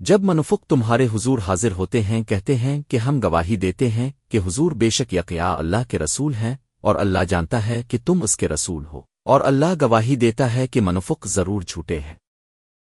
جب منفق تمہارے حضور حاضر ہوتے ہیں، کہتے ہیں کہ ہم گواہی دیتے ہیں کہ حضور بے شک یقیا اللہ کے رسول ہیں اور اللہ جانتا ہے کہ تم اس کے رسول ہو اور اللہ گواہی دیتا ہے کہ منفق ضرور جھوٹے ہیں۔